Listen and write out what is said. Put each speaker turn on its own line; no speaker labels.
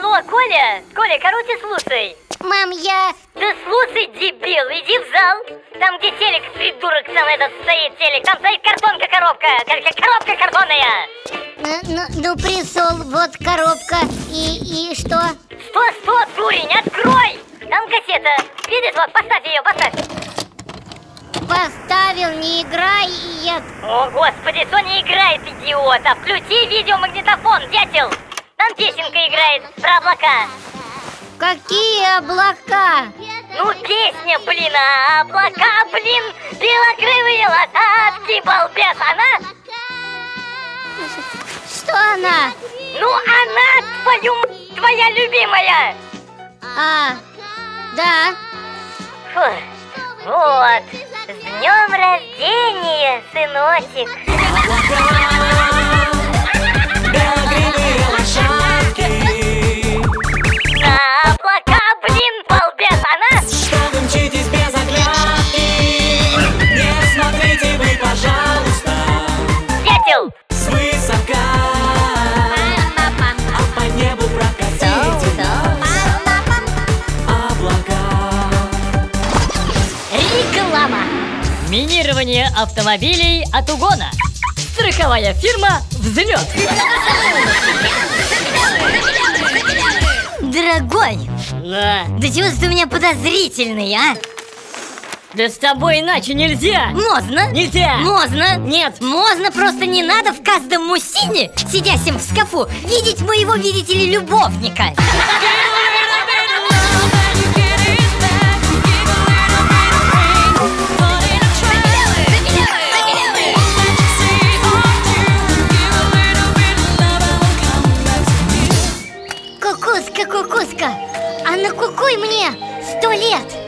ну, Коля, Коля, короче, слушай.
Мам, я...
Да слушай, дебил, иди в зал. Там, где телек, придурок, там этот стоит телек. Там стоит картонка-коробка, коробка картонная. Э,
ну, ну, ну, присол, вот коробка. И, и что?
Что, что, дурень, открой! Там кассета. Видишь, вот, поставь ее, поставь.
Поставил, не играй, и я...
О, господи, что не играет, идиот? А включи видеомагнитофон, дятел! Там песенка играет про облака.
Какие облака?
Ну, песня, блин, а облака, блин, белокрылые лошадки, балбес, она?
Что она?
Ну, она, твою, твоя любимая.
А, да
Фу, вот, с днем рождения, сыночек. Дятел.
Свысока
А
по небу прокатите Облака
Реклама.
Минирование автомобилей от угона. Страховая фирма «Взлет».
Дорогой,
Да.
да чего ты у меня подозрительный, а?
Да с тобой
иначе
нельзя.
Можно?
Нельзя.
Можно?
Нет.
Можно, просто не надо в каждом мужчине, сидящем в шкафу, видеть моего, видите ли, любовника
Кукуска, кукуска, а на кукуй мне сто лет